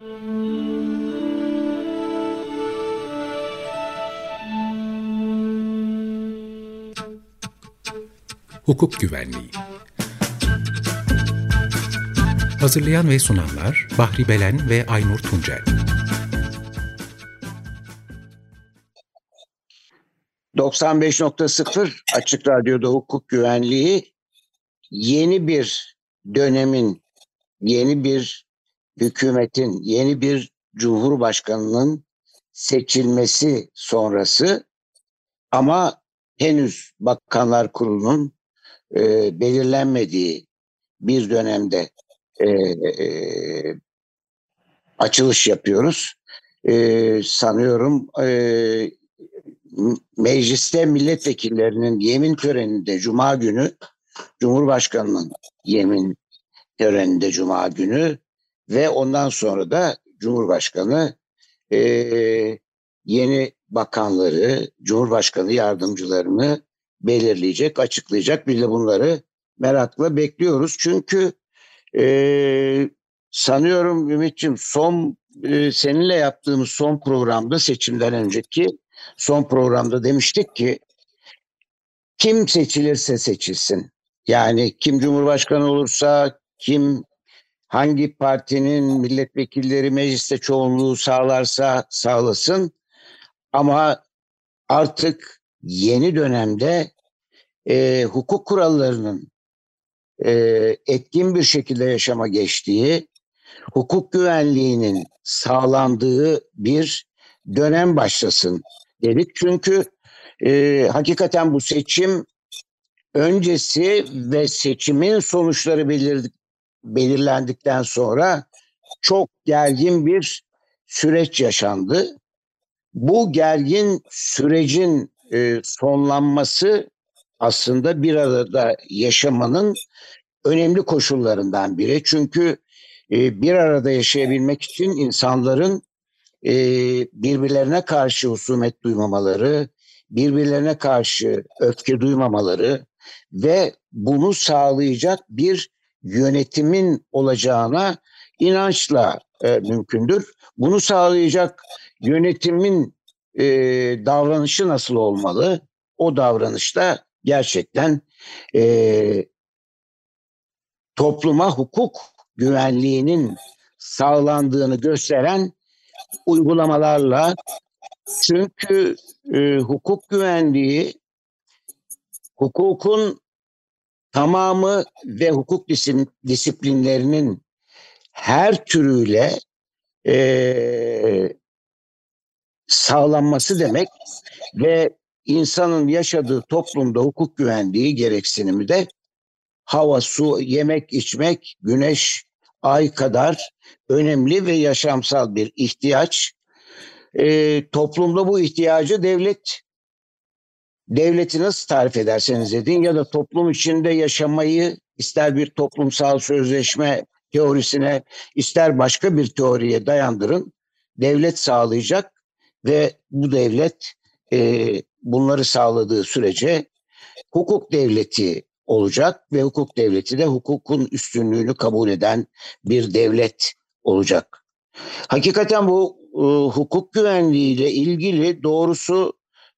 Hukuk Güvenliği. Hazırlayan ve sunanlar Bahri Belen ve Aynur Tuncel. 95.0 Açık Radyo'da hukuk güvenliği yeni bir dönemin, yeni bir hükümetin, yeni bir cumhurbaşkanının seçilmesi sonrası ama henüz Bakanlar Kurulu'nun e, belirlenmediği bir dönemde e, e, açılış yapıyoruz. E, sanıyorum e, mecliste milletvekillerinin yemin töreninde Cuma günü, Cumhurbaşkanı'nın yemin töreninde Cuma günü ve ondan sonra da Cumhurbaşkanı e, yeni bakanları, Cumhurbaşkanı yardımcılarını belirleyecek, açıklayacak. Biz de bunları merakla bekliyoruz. Çünkü e, sanıyorum Ümit'ciğim son e, seninle yaptığımız son programda seçimden önceki son programda demiştik ki kim seçilirse seçilsin. Yani kim Cumhurbaşkanı olursa, kim hangi partinin milletvekilleri mecliste çoğunluğu sağlarsa sağlasın. Ama artık yeni dönemde e, hukuk kurallarının e, etkin bir şekilde yaşama geçtiği, hukuk güvenliğinin sağlandığı bir dönem başlasın dedik. Çünkü e, hakikaten bu seçim öncesi ve seçimin sonuçları belirdik, belirlendikten sonra çok gergin bir süreç yaşandı. Bu gergin sürecin e, sonlanması aslında bir arada yaşamanın önemli koşullarından biri. Çünkü e, bir arada yaşayabilmek için insanların e, birbirlerine karşı husumet duymamaları, birbirlerine karşı öfke duymamaları ve bunu sağlayacak bir yönetimin olacağına inançla e, mümkündür. Bunu sağlayacak yönetimin e, davranışı nasıl olmalı? O davranışta gerçekten e, topluma hukuk güvenliğinin sağlandığını gösteren uygulamalarla çünkü e, hukuk güvenliği hukukun tamamı ve hukuk disiplinlerinin her türüyle e, sağlanması demek ve insanın yaşadığı toplumda hukuk güvenliği gereksinimi de hava, su, yemek, içmek, güneş, ay kadar önemli ve yaşamsal bir ihtiyaç. E, toplumda bu ihtiyacı devlet devleti nasıl tarif ederseniz edin ya da toplum içinde yaşamayı ister bir toplumsal sözleşme teorisine ister başka bir teoriye dayandırın devlet sağlayacak ve bu devlet e, bunları sağladığı sürece hukuk devleti olacak ve hukuk devleti de hukukun üstünlüğünü kabul eden bir devlet olacak. Hakikaten bu e, hukuk güvenliği ile ilgili doğrusu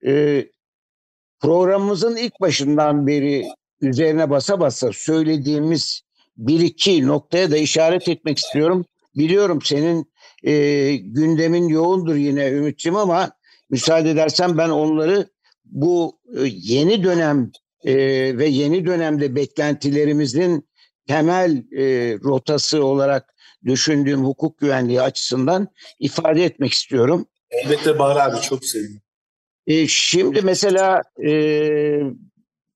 e, programımızın ilk başından beri üzerine basa basa söylediğimiz bir iki noktaya da işaret etmek istiyorum. Biliyorum senin e, gündemin yoğundur yine Ümit'ciğim ama müsaade edersen ben onları bu e, yeni dönem e, ve yeni dönemde beklentilerimizin temel e, rotası olarak düşündüğüm hukuk güvenliği açısından ifade etmek istiyorum. Elbette Bahar abi çok sevinirim. E, şimdi mesela e,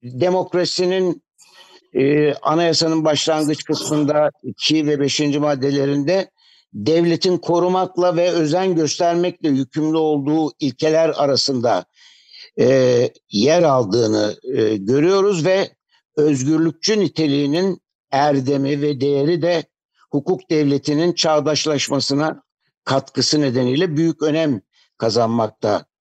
demokrasinin e, anayasanın başlangıç kısmında 2 ve 5. maddelerinde devletin korumakla ve özen göstermekle yükümlü olduğu ilkeler arasında e, yer aldığını e, görüyoruz ve özgürlükçü niteliğinin erdemi ve değeri de hukuk devletinin çağdaşlaşmasına katkısı nedeniyle büyük önem kazanmakta.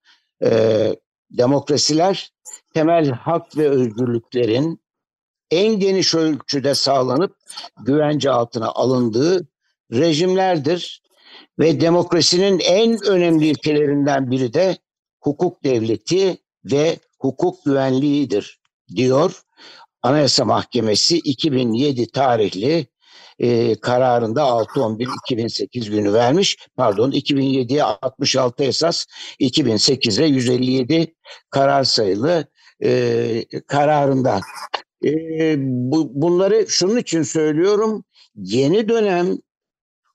E, demokrasiler temel hak ve özgürlüklerin en geniş ölçüde sağlanıp güvence altına alındığı rejimlerdir. Ve demokrasinin en önemli ilkelerinden biri de hukuk devleti ve hukuk güvenliğidir diyor Anayasa Mahkemesi 2007 tarihli e, kararında 6-11-2008 günü vermiş. Pardon 2007'ye 66 esas 2008'e 157 karar sayılı e, kararında. E, bu, bunları şunun için söylüyorum. Yeni dönem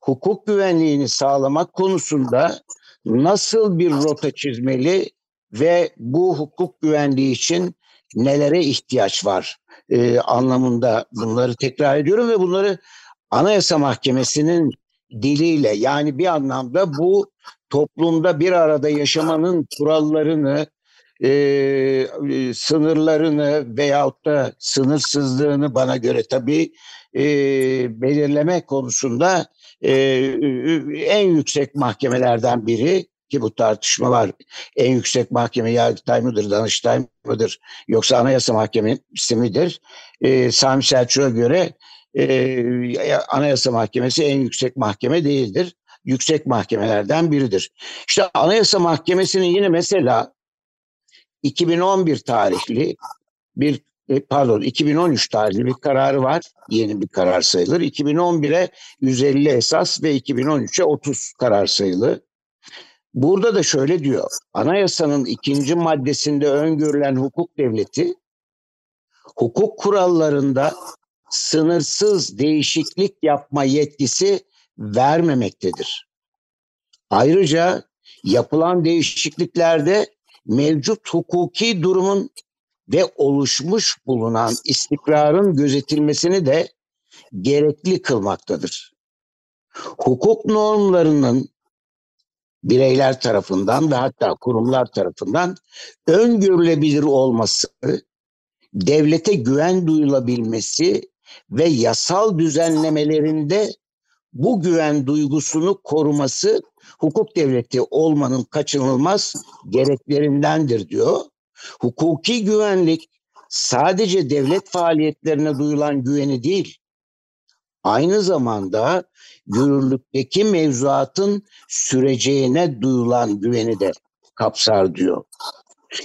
hukuk güvenliğini sağlamak konusunda nasıl bir rota çizmeli ve bu hukuk güvenliği için nelere ihtiyaç var e, anlamında bunları tekrar ediyorum ve bunları Anayasa Mahkemesi'nin diliyle yani bir anlamda bu toplumda bir arada yaşamanın kurallarını, e, e, sınırlarını veyahut da sınırsızlığını bana göre tabii e, belirleme konusunda e, en yüksek mahkemelerden biri ki bu tartışma var. En yüksek mahkeme Yargıtay mıdır, Danıştay mıdır yoksa Anayasa Mahkemesi midir? E, Sami Selçuk'a göre e, Anayasa Mahkemesi en yüksek mahkeme değildir. Yüksek mahkemelerden biridir. İşte Anayasa Mahkemesi'nin yine mesela 2011 tarihli bir e, pardon 2013 tarihli bir kararı var. Yeni bir karar sayılır. 2011'e 150 esas ve 2013'e 30 karar sayılı. Burada da şöyle diyor. Anayasanın ikinci maddesinde öngörülen hukuk devleti hukuk kurallarında sınırsız değişiklik yapma yetkisi vermemektedir. Ayrıca yapılan değişikliklerde mevcut hukuki durumun ve oluşmuş bulunan istikrarın gözetilmesini de gerekli kılmaktadır. Hukuk normlarının bireyler tarafından ve hatta kurumlar tarafından öngörülebilir olması, devlete güven duyulabilmesi ve yasal düzenlemelerinde bu güven duygusunu koruması hukuk devleti olmanın kaçınılmaz gereklerindendir diyor. Hukuki güvenlik sadece devlet faaliyetlerine duyulan güveni değil, aynı zamanda yürürlükteki mevzuatın süreceğine duyulan güveni de kapsar diyor.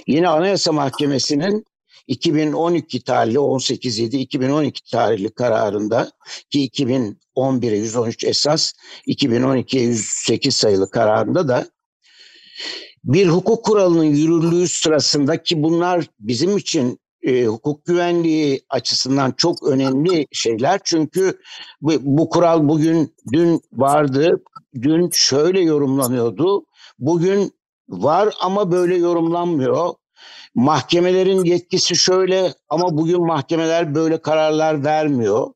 Yine Anayasa Mahkemesi'nin 2012 tarihli 18.7-2012 tarihli kararında ki 2011'e 113 esas 2012'ye 108 sayılı kararında da bir hukuk kuralının yürürlüğü sırasında ki bunlar bizim için e, hukuk güvenliği açısından çok önemli şeyler. Çünkü bu, bu kural bugün dün vardı, dün şöyle yorumlanıyordu. Bugün var ama böyle yorumlanmıyor. Mahkemelerin yetkisi şöyle ama bugün mahkemeler böyle kararlar vermiyor.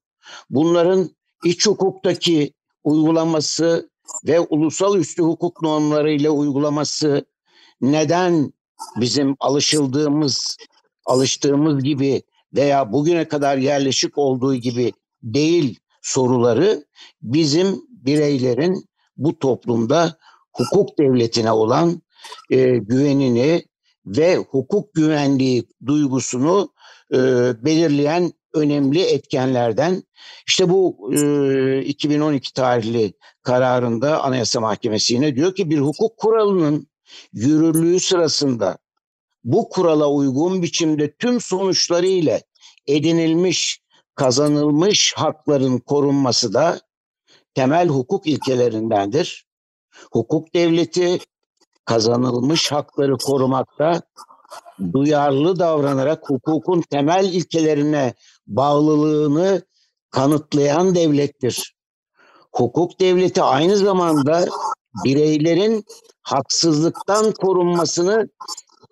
Bunların iç hukuktaki uygulaması ve ulusal üstü hukuk normlarıyla uygulaması neden bizim alışıldığımız alıştığımız gibi veya bugüne kadar yerleşik olduğu gibi değil soruları bizim bireylerin bu toplumda hukuk devletine olan e, güvenini ve hukuk güvenliği duygusunu e, belirleyen önemli etkenlerden. İşte bu e, 2012 tarihli kararında Anayasa Mahkemesi yine diyor ki bir hukuk kuralının yürürlüğü sırasında bu kurala uygun biçimde tüm sonuçları ile edinilmiş, kazanılmış hakların korunması da temel hukuk ilkelerindendir. Hukuk devleti kazanılmış hakları korumakta duyarlı davranarak hukukun temel ilkelerine bağlılığını kanıtlayan devlettir. Hukuk devleti aynı zamanda bireylerin haksızlıktan korunmasını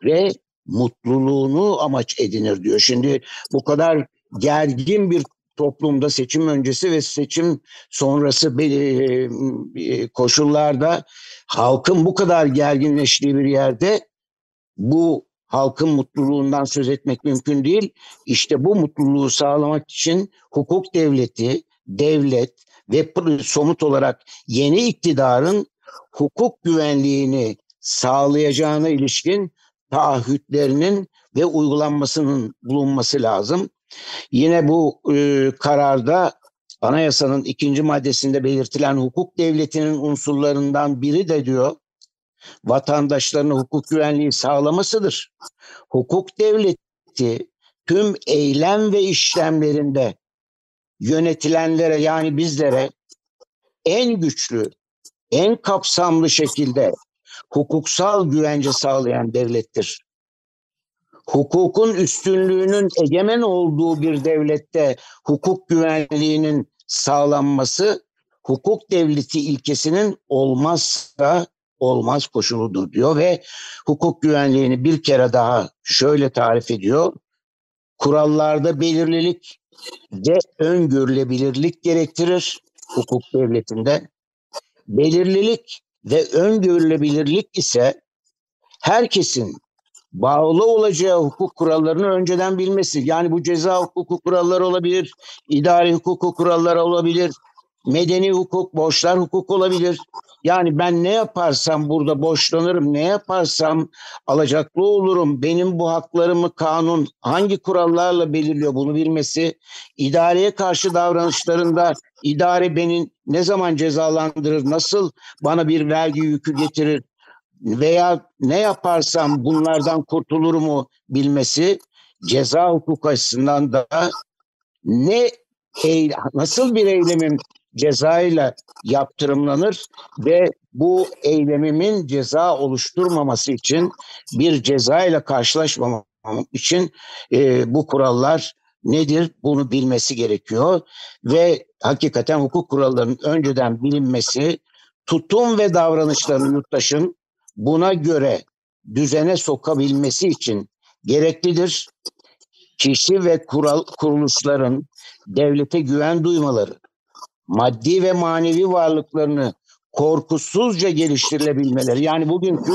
ve mutluluğunu amaç edinir diyor. Şimdi bu kadar gergin bir toplumda seçim öncesi ve seçim sonrası e, koşullarda halkın bu kadar gerginleştiği bir yerde bu halkın mutluluğundan söz etmek mümkün değil. İşte bu mutluluğu sağlamak için hukuk devleti, devlet ve somut olarak yeni iktidarın hukuk güvenliğini sağlayacağına ilişkin taahhütlerinin ve uygulanmasının bulunması lazım. Yine bu e, kararda anayasanın ikinci maddesinde belirtilen hukuk devletinin unsurlarından biri de diyor vatandaşlarına hukuk güvenliği sağlamasıdır. Hukuk devleti tüm eylem ve işlemlerinde yönetilenlere yani bizlere en güçlü, en kapsamlı şekilde hukuksal güvence sağlayan devlettir. Hukukun üstünlüğünün egemen olduğu bir devlette hukuk güvenliğinin sağlanması hukuk devleti ilkesinin olmazsa olmaz koşuludur diyor ve hukuk güvenliğini bir kere daha şöyle tarif ediyor. Kurallarda belirlilik ve öngörülebilirlik gerektirir hukuk devletinde. Belirlilik ve öngörülebilirlik ise herkesin bağlı olacağı hukuk kurallarını önceden bilmesi. Yani bu ceza hukuku kuralları olabilir, idari hukuku kuralları olabilir, medeni hukuk, borçlar hukuk olabilir. Yani ben ne yaparsam burada borçlanırım, ne yaparsam alacaklı olurum. Benim bu haklarımı kanun hangi kurallarla belirliyor bunu bilmesi, idareye karşı davranışlarında idare beni ne zaman cezalandırır, nasıl bana bir vergi yükü getirir veya ne yaparsam bunlardan kurtulur mu bilmesi ceza hukuk açısından da ne nasıl bir eylemin cezayla yaptırımlanır ve bu eylemimin ceza oluşturmaması için bir ceza ile karşılaşmamam için e, bu kurallar nedir bunu bilmesi gerekiyor ve hakikaten hukuk kurallarının önceden bilinmesi tutum ve davranışlarını yurttaşın buna göre düzene sokabilmesi için gereklidir. Kişi ve kural kuruluşların devlete güven duymaları, maddi ve manevi varlıklarını korkusuzca geliştirilebilmeleri yani bugünkü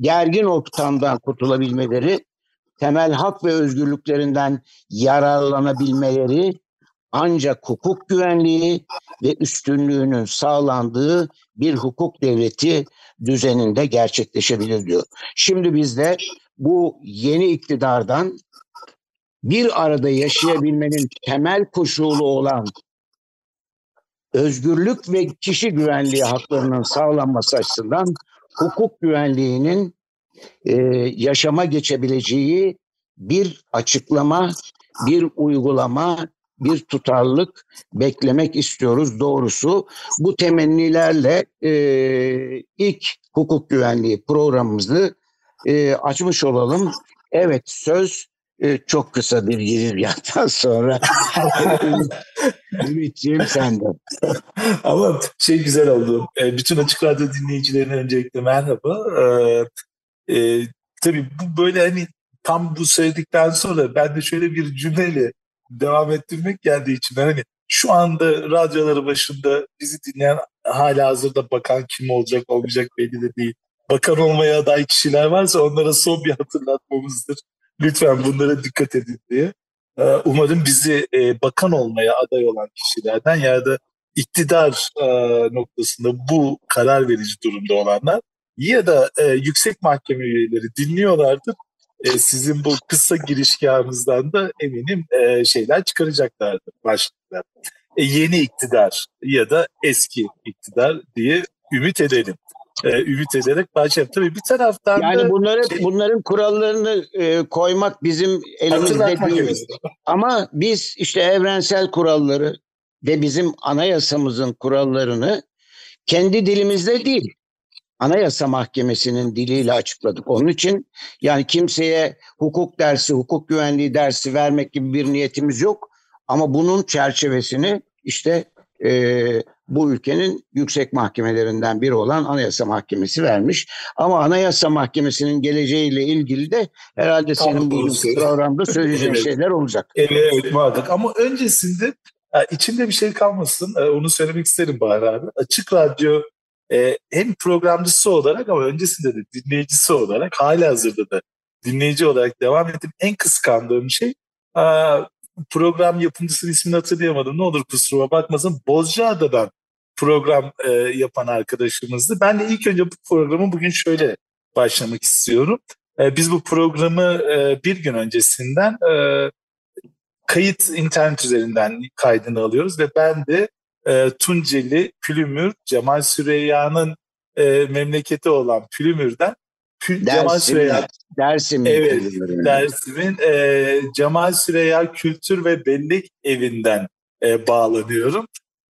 gergin ortamdan kurtulabilmeleri temel hak ve özgürlüklerinden yararlanabilmeleri ancak hukuk güvenliği ve üstünlüğünün sağlandığı bir hukuk devleti düzeninde gerçekleşebilir diyor. Şimdi biz de bu yeni iktidardan bir arada yaşayabilmenin temel koşulu olan özgürlük ve kişi güvenliği haklarının sağlanması açısından hukuk güvenliğinin e, yaşama geçebileceği bir açıklama, bir uygulama, bir tutarlılık beklemek istiyoruz doğrusu. Bu temennilerle e, ilk hukuk güvenliği programımızı e, açmış olalım. Evet söz çok kısa bir girizgahtan sonra Ümitciğim sende. Ama şey güzel oldu. E, bütün Açık Radyo dinleyicilerine öncelikle merhaba. E, e, tabii bu böyle hani tam bu söyledikten sonra ben de şöyle bir cümleyle devam ettirmek geldiği için hani şu anda radyoları başında bizi dinleyen hala hazırda bakan kim olacak olmayacak belli de değil. Bakan olmaya aday kişiler varsa onlara son bir hatırlatmamızdır. Lütfen bunlara dikkat edin diye. Ee, umarım bizi e, bakan olmaya aday olan kişilerden ya da iktidar e, noktasında bu karar verici durumda olanlar ya da e, yüksek mahkeme üyeleri dinliyorlardır sizin bu kısa girişgahınızdan da eminim şeyler çıkaracaklardır başlıklar. Yeni iktidar ya da eski iktidar diye ümit edelim. E, ümit ederek başlayalım. Tabii bir taraftan yani da... bunları, şey, bunların kurallarını e, koymak bizim elimizde değil. Ama biz işte evrensel kuralları ve bizim anayasamızın kurallarını kendi dilimizde değil, Anayasa Mahkemesi'nin diliyle açıkladık. Onun için yani kimseye hukuk dersi, hukuk güvenliği dersi vermek gibi bir niyetimiz yok. Ama bunun çerçevesini işte e, bu ülkenin yüksek mahkemelerinden biri olan Anayasa Mahkemesi vermiş. Ama Anayasa Mahkemesi'nin geleceğiyle ilgili de herhalde Tam senin bu programda söyleyeceğin evet. şeyler olacak. Evet, muhakkak. Ama öncesinde içinde bir şey kalmasın. E, onu söylemek isterim Bahar abi. Açık Radyo e, hem programcısı olarak ama öncesinde de dinleyicisi olarak hala hazırda da dinleyici olarak devam ettim. En kıskandığım şey program yapımcısının ismini hatırlayamadım. Ne olur kusuruma bakmasın. Bozcaada'dan program e, yapan arkadaşımızdı. Ben de ilk önce bu programı bugün şöyle başlamak istiyorum. E, biz bu programı e, bir gün öncesinden e, kayıt internet üzerinden kaydını alıyoruz ve ben de e, Tunceli, Pülümür, Cemal Süreyya'nın e, memleketi olan Pülümür'den Pül, Cemal Süreyya Dersim'in evet, Dersim'in e, Cemal Süreyya Kültür ve Bellek Evi'nden e, bağlanıyorum.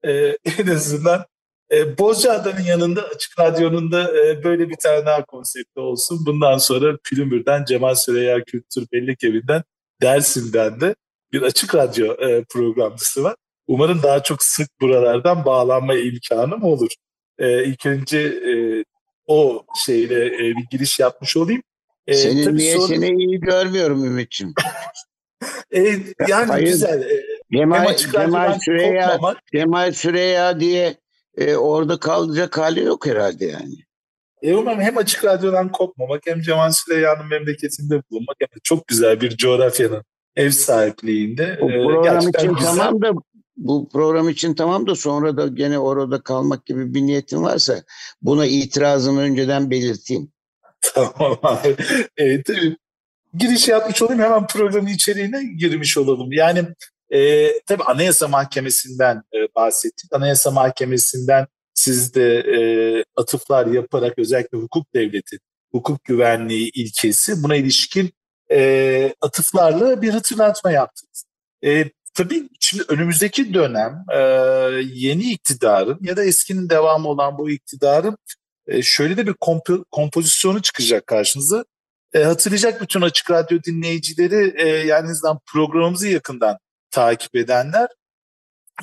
E, en azından e, Bozcaada'nın yanında Açık Radyo'nun da e, böyle bir tane daha konsepti olsun. Bundan sonra Pülümür'den Cemal Süreyya Kültür Bellek Evi'nden Dersim'den de bir Açık Radyo e, programcısı var. Umarım daha çok sık buralardan bağlanma imkanım olur. E, ilk önce e, o şeyle e, bir giriş yapmış olayım. E, Senin niye sonra... seni iyi görmüyorum Ümit'ciğim. e, yani Hayır. güzel. E, Cemal, Cemal Süreyya, Cemal Süreyya diye e, orada kalacak hali yok herhalde yani. E umarım hem açık radyodan kopmamak hem Cemal Süreyya'nın memleketinde bulunmak hem de çok güzel bir coğrafyanın ev sahipliğinde. Bu e, program için güzel. tamam da bu program için tamam da sonra da gene orada kalmak gibi bir niyetin varsa buna itirazımı önceden belirteyim. Tamam abi. E, tabii giriş yapmış olayım hemen programın içeriğine girmiş olalım. Yani e, tabii Anayasa Mahkemesi'nden e, bahsettik. Anayasa Mahkemesi'nden siz de e, atıflar yaparak özellikle hukuk devleti, hukuk güvenliği ilkesi buna ilişkin e, atıflarla bir hatırlatma yaptınız. E, tabii şimdi önümüzdeki dönem e, yeni iktidarın ya da eskinin devamı olan bu iktidarın e, şöyle de bir komp- kompozisyonu çıkacak karşınıza. E, hatırlayacak bütün açık radyo dinleyicileri e, yani programımızı yakından takip edenler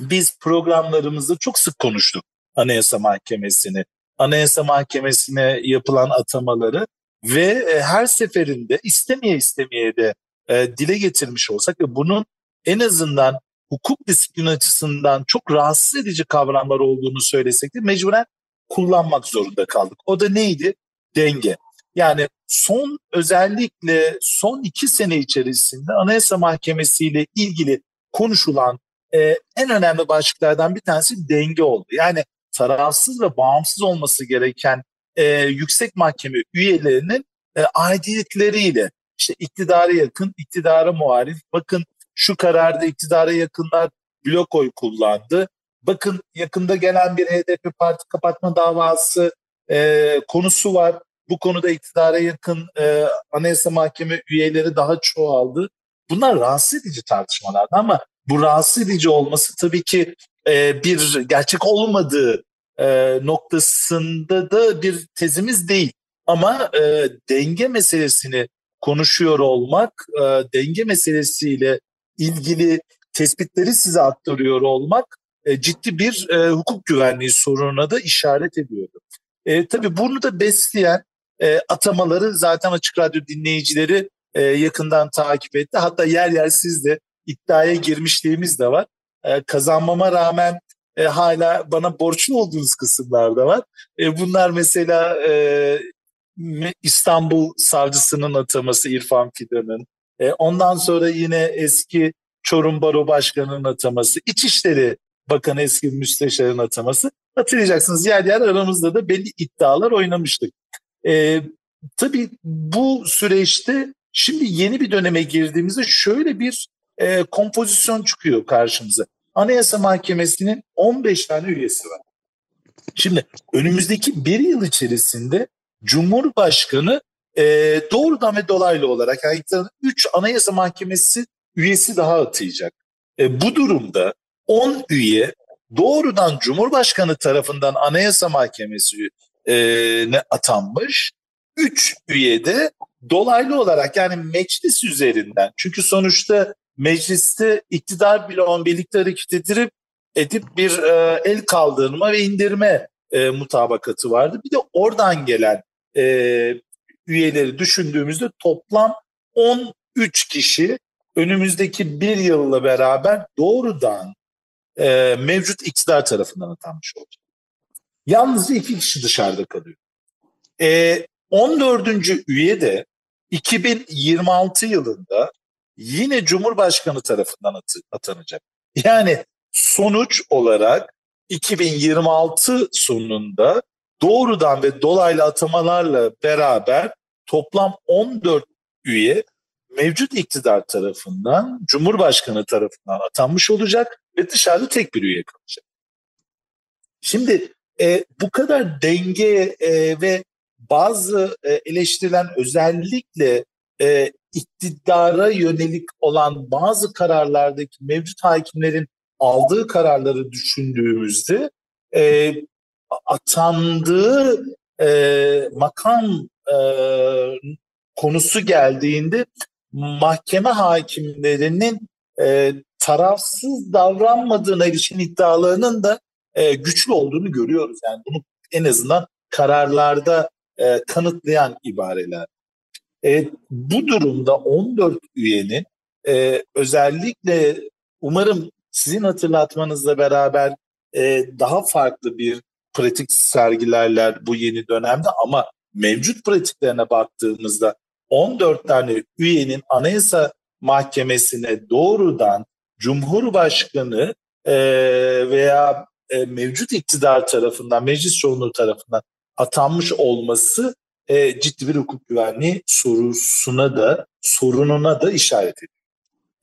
biz programlarımızda çok sık konuştuk Anayasa Mahkemesi'ni. Anayasa Mahkemesi'ne yapılan atamaları ve e, her seferinde istemeye istemeye de e, dile getirmiş olsak ve bunun en azından hukuk disiplin açısından çok rahatsız edici kavramlar olduğunu söylesek de mecburen kullanmak zorunda kaldık. O da neydi? Denge. Yani son özellikle son iki sene içerisinde Anayasa Mahkemesi ile ilgili konuşulan e, en önemli başlıklardan bir tanesi denge oldu. Yani tarafsız ve bağımsız olması gereken e, yüksek mahkeme üyelerinin e, aidiyetleriyle işte iktidara yakın, iktidara muhalif. Bakın şu kararda iktidara yakınlar blok oy kullandı. Bakın yakında gelen bir HDP parti kapatma davası e, konusu var. Bu konuda iktidara yakın e, Anayasa Mahkeme üyeleri daha çoğaldı. Bunlar rahatsız edici tartışmalardı ama bu rahatsız edici olması tabii ki e, bir gerçek olmadığı e, noktasında da bir tezimiz değil. Ama e, denge meselesini konuşuyor olmak, e, denge meselesiyle ilgili tespitleri size aktarıyor olmak e, ciddi bir e, hukuk güvenliği sorununa da işaret ediyordu. E, tabii bunu da besleyen e, atamaları zaten Açık Radyo dinleyicileri e, yakından takip etti. Hatta yer yer siz de iddiaya girmişliğimiz de var. E, kazanmama rağmen e, hala bana borçlu olduğunuz kısımlar da var. E, bunlar mesela e, İstanbul savcısının ataması İrfan Fidan'ın. E, ondan sonra yine eski Çorum Baro Başkanı'nın ataması, İçişleri Bakanı eski müsteşarın ataması. Hatırlayacaksınız yer yer aramızda da belli iddialar oynamıştık. E, tabii bu süreçte şimdi yeni bir döneme girdiğimizde şöyle bir e, kompozisyon çıkıyor karşımıza. Anayasa Mahkemesi'nin 15 tane üyesi var. Şimdi önümüzdeki bir yıl içerisinde Cumhurbaşkanı e, doğrudan ve dolaylı olarak yani 3 Anayasa Mahkemesi üyesi daha atayacak. E, bu durumda 10 üye doğrudan Cumhurbaşkanı tarafından Anayasa Mahkemesi e, atanmış. 3 üye de dolaylı olarak yani meclis üzerinden çünkü sonuçta mecliste iktidar bloğun birlikte hareket edip, edip bir e, el kaldırma ve indirme e, mutabakatı vardı. Bir de oradan gelen e, üyeleri düşündüğümüzde toplam 13 kişi önümüzdeki bir yılla beraber doğrudan e, mevcut iktidar tarafından atanmış olacak. Yalnızca iki kişi dışarıda kalıyor. E, 14. üye de 2026 yılında yine Cumhurbaşkanı tarafından atı, atanacak. Yani sonuç olarak 2026 sonunda doğrudan ve dolaylı atamalarla beraber toplam 14 üye mevcut iktidar tarafından, Cumhurbaşkanı tarafından atanmış olacak ve dışarıda tek bir üye kalacak. Şimdi e, bu kadar denge e, ve bazı e, eleştirilen özellikle e, iktidara yönelik olan bazı kararlardaki mevcut hakimlerin aldığı kararları düşündüğümüzde e, atandığı e, makam e, konusu geldiğinde mahkeme hakimlerinin e, tarafsız davranmadığına ilişkin iddialarının da e, güçlü olduğunu görüyoruz. Yani bunu en azından kararlarda e, kanıtlayan ibareler. E, bu durumda 14 üyenin e, özellikle umarım sizin hatırlatmanızla beraber e, daha farklı bir pratik sergilerler bu yeni dönemde ama mevcut pratiklerine baktığımızda 14 tane üyenin anayasa mahkemesine doğrudan Cumhurbaşkanı e, veya e, mevcut iktidar tarafından, meclis çoğunluğu tarafından atanmış olması e, ciddi bir hukuk güvenliği sorusuna da sorununa da işaret ediyor.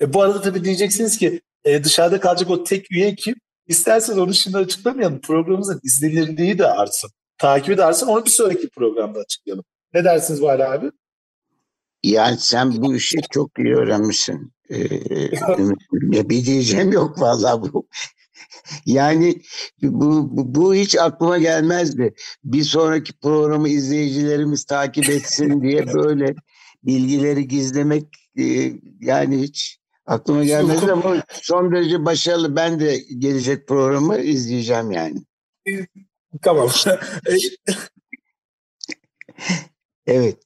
E, bu arada tabii diyeceksiniz ki e, dışarıda kalacak o tek üye kim? İsterseniz onu şimdi açıklamayalım. Programımızın izlenirliği de artsın. Takibi de artsın. Onu bir sonraki programda açıklayalım. Ne dersiniz Vali abi? Yani sen bu işi çok iyi öğrenmişsin. Ee, bir diyeceğim yok vallahi bu. Yani bu, bu, bu hiç aklıma gelmezdi. Bir sonraki programı izleyicilerimiz takip etsin diye böyle bilgileri gizlemek e, yani hiç aklıma gelmedi ama son derece başarılı. Ben de gelecek programı izleyeceğim yani. Tamam. evet.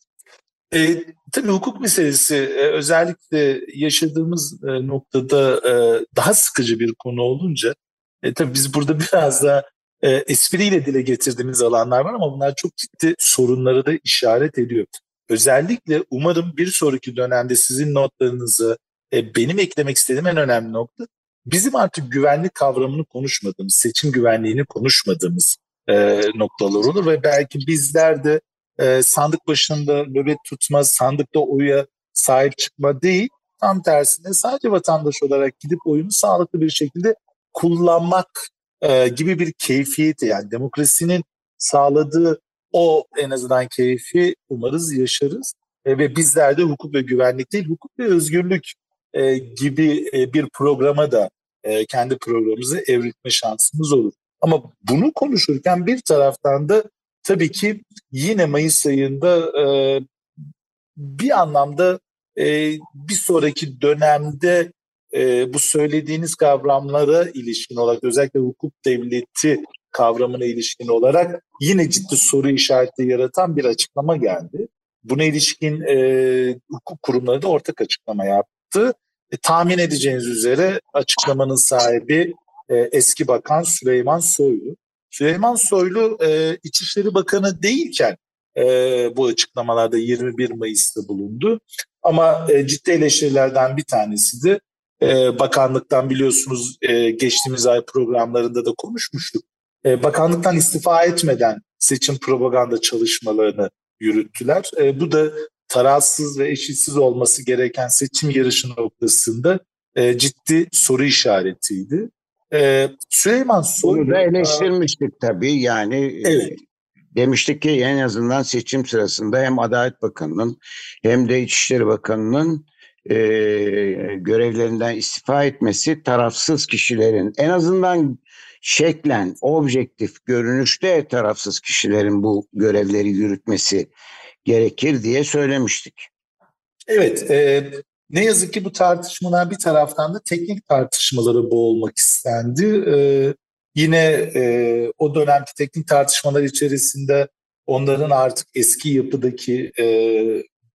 E, tabii hukuk meselesi e, özellikle yaşadığımız e, noktada e, daha sıkıcı bir konu olunca e, tabii biz burada biraz da e, espriyle dile getirdiğimiz alanlar var ama bunlar çok ciddi sorunları da işaret ediyor. Özellikle umarım bir sonraki dönemde sizin notlarınızı e, benim eklemek istediğim en önemli nokta bizim artık güvenlik kavramını konuşmadığımız, seçim güvenliğini konuşmadığımız e, noktalar olur ve belki bizler de e, sandık başında nöbet tutma, sandıkta oya sahip çıkma değil, tam tersine sadece vatandaş olarak gidip oyunu sağlıklı bir şekilde kullanmak e, gibi bir keyfiyeti yani demokrasinin sağladığı o en azından keyfi umarız yaşarız. E, ve bizler de hukuk ve güvenlik değil, hukuk ve özgürlük e, gibi e, bir programa da e, kendi programımızı evritme şansımız olur. Ama bunu konuşurken bir taraftan da tabii ki yine Mayıs ayında e, bir anlamda e, bir sonraki dönemde e, bu söylediğiniz kavramlara ilişkin olarak özellikle hukuk devleti kavramına ilişkin olarak yine ciddi soru işareti yaratan bir açıklama geldi. Buna ilişkin e, hukuk kurumları da ortak açıklama yaptı. E, tahmin edeceğiniz üzere açıklamanın sahibi e, eski bakan Süleyman Soylu. Süleyman Soylu e, İçişleri Bakanı değilken e, bu açıklamalarda 21 Mayıs'ta bulundu. Ama e, ciddi eleştirilerden bir tanesi de e, bakanlıktan biliyorsunuz e, geçtiğimiz ay programlarında da konuşmuştuk. E, bakanlıktan istifa etmeden seçim propaganda çalışmalarını yürüttüler. E, bu da tarafsız ve eşitsiz olması gereken seçim yarışı noktasında e, ciddi soru işaretiydi. E, Süleyman Soylu... Bunu da eleştirmiştik tabii yani. E, evet. Demiştik ki en azından seçim sırasında hem Adalet Bakanı'nın hem de İçişleri Bakanı'nın e, görevlerinden istifa etmesi tarafsız kişilerin en azından şeklen, objektif, görünüşte tarafsız kişilerin bu görevleri yürütmesi gerekir diye söylemiştik. Evet, e, ne yazık ki bu tartışmalar bir taraftan da teknik tartışmalara boğulmak istendi. E, yine e, o dönemki teknik tartışmalar içerisinde onların artık eski yapıdaki e,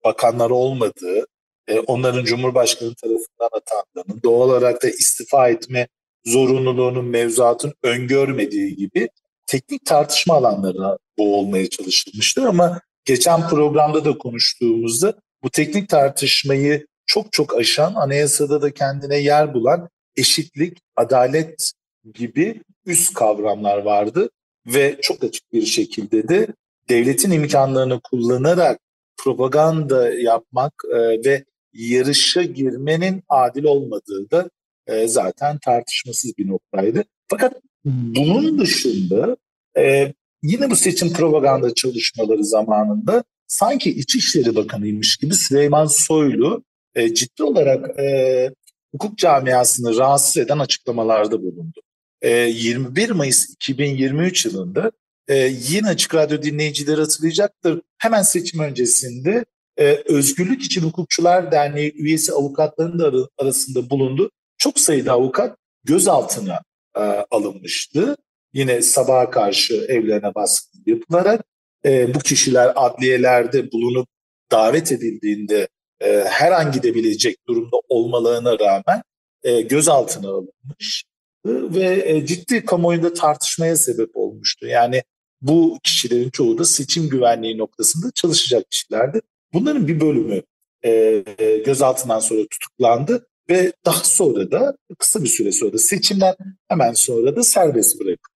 bakanlar olmadığı, e, onların Cumhurbaşkanı tarafından atandığını, doğal olarak da istifa etme zorunluluğunun mevzuatın öngörmediği gibi teknik tartışma alanlarına boğulmaya çalışılmıştır ama geçen programda da konuştuğumuzda bu teknik tartışmayı çok çok aşan, anayasada da kendine yer bulan eşitlik, adalet gibi üst kavramlar vardı. Ve çok açık bir şekilde de devletin imkanlarını kullanarak propaganda yapmak e, ve yarışa girmenin adil olmadığı da e, zaten tartışmasız bir noktaydı. Fakat bunun dışında e, yine bu seçim propaganda çalışmaları zamanında sanki İçişleri Bakanıymış gibi Süleyman Soylu e, ciddi olarak e, hukuk camiasını rahatsız eden açıklamalarda bulundu. E, 21 Mayıs 2023 yılında e, yine Açık Radyo dinleyicileri hatırlayacaktır. Hemen seçim öncesinde e, Özgürlük İçin Hukukçular Derneği üyesi avukatların da arasında bulundu. Çok sayıda avukat gözaltına e, alınmıştı. Yine sabaha karşı evlerine baskı yapılarak e, bu kişiler adliyelerde bulunup davet edildiğinde e, her an gidebilecek durumda olmalarına rağmen e, gözaltına alınmış ve e, ciddi kamuoyunda tartışmaya sebep olmuştu. Yani bu kişilerin çoğu da seçim güvenliği noktasında çalışacak kişilerdi. Bunların bir bölümü e, gözaltından sonra tutuklandı ve daha sonra da kısa bir süre sonra da seçimden hemen sonra da serbest bırakıldı.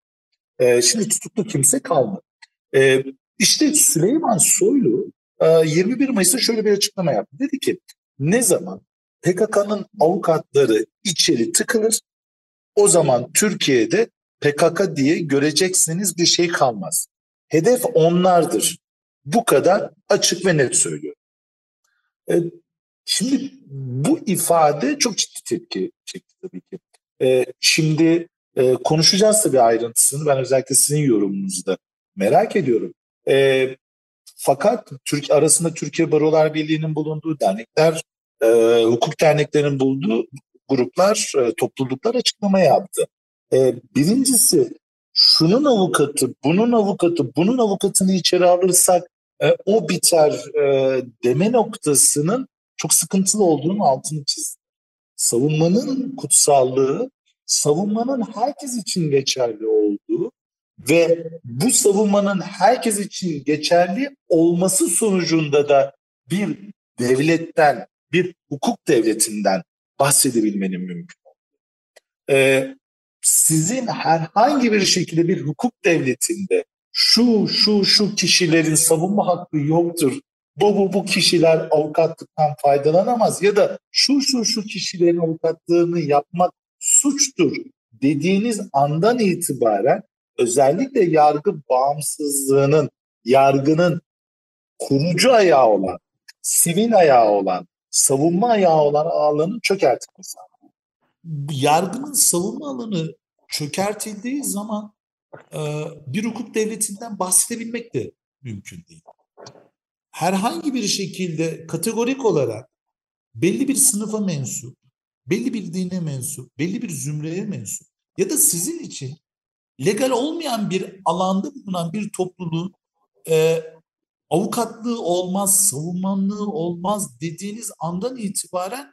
E, şimdi tutuklu kimse kalmadı. E, işte Süleyman Soylu e, 21 Mayıs'ta şöyle bir açıklama yaptı. Dedi ki ne zaman PKK'nın avukatları içeri tıkılır o zaman Türkiye'de PKK diye göreceksiniz bir şey kalmaz. Hedef onlardır. Bu kadar açık ve net söylüyor. E, şimdi bu ifade çok ciddi tepki çekti tabii ki. E, şimdi e, konuşacağız tabii ayrıntısını. Ben özellikle sizin yorumunuzu da merak ediyorum. E, fakat Türk arasında Türkiye Barolar Birliği'nin bulunduğu dernekler, e, hukuk derneklerinin bulunduğu gruplar, e, topluluklar açıklama yaptı. E, birincisi şunun avukatı, bunun avukatı, bunun avukatını içeri alırsak e, o biter e, deme noktasının çok sıkıntılı olduğunu altını çizdi. Savunmanın kutsallığı, savunmanın herkes için geçerli olduğu ve bu savunmanın herkes için geçerli olması sonucunda da bir devletten, bir hukuk devletinden bahsedebilmenin mümkün. Ee, sizin herhangi bir şekilde bir hukuk devletinde şu şu şu kişilerin savunma hakkı yoktur. Bu bu bu kişiler avukatlıktan faydalanamaz ya da şu şu şu kişilerin avukatlığını yapmak suçtur dediğiniz andan itibaren özellikle yargı bağımsızlığının, yargının kurucu ayağı olan, sivil ayağı olan, savunma ayağı olan alanın çökertilmesi. Yargının savunma alanı çökertildiği zaman bir hukuk devletinden bahsedebilmek de mümkün değil. Herhangi bir şekilde kategorik olarak belli bir sınıfa mensup, belli bir dine mensup, belli bir zümreye mensup ya da sizin için legal olmayan bir alanda bulunan bir topluluğun e, avukatlığı olmaz, savunmanlığı olmaz dediğiniz andan itibaren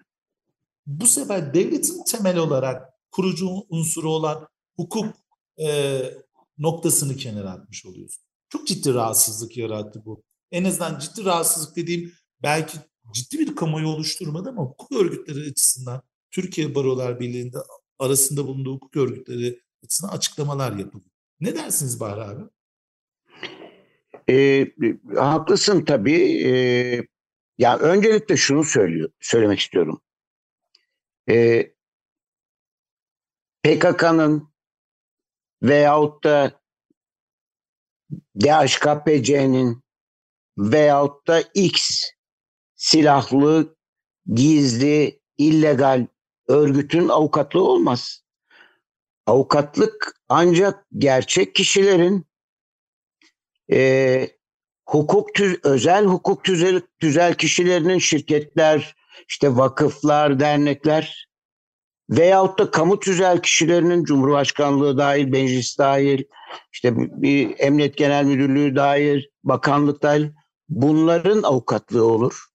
bu sefer devletin temel olarak kurucu unsuru olan hukuk e, noktasını kenara atmış oluyorsun. Çok ciddi rahatsızlık yarattı bu. En azından ciddi rahatsızlık dediğim belki ciddi bir kamuoyu oluşturmadı ama hukuk örgütleri açısından Türkiye Barolar Birliği'nde arasında bulunduğu hukuk örgütleri açısından açıklamalar yapıldı. Ne dersiniz Bahar abi? E, haklısın tabii. E, ya öncelikle şunu söylüyor, söylemek istiyorum. E, PKK'nın veyahut da DHKPC'nin veyahut da X silahlı, gizli, illegal örgütün avukatlığı olmaz. Avukatlık ancak gerçek kişilerin e, hukuk tüz, özel hukuk tüzel, tüzel kişilerinin şirketler, işte vakıflar, dernekler veyahut da kamu tüzel kişilerinin Cumhurbaşkanlığı dahil, meclis dahil, işte bir emniyet genel müdürlüğü dahil, bakanlık dahil bunların avukatlığı olur.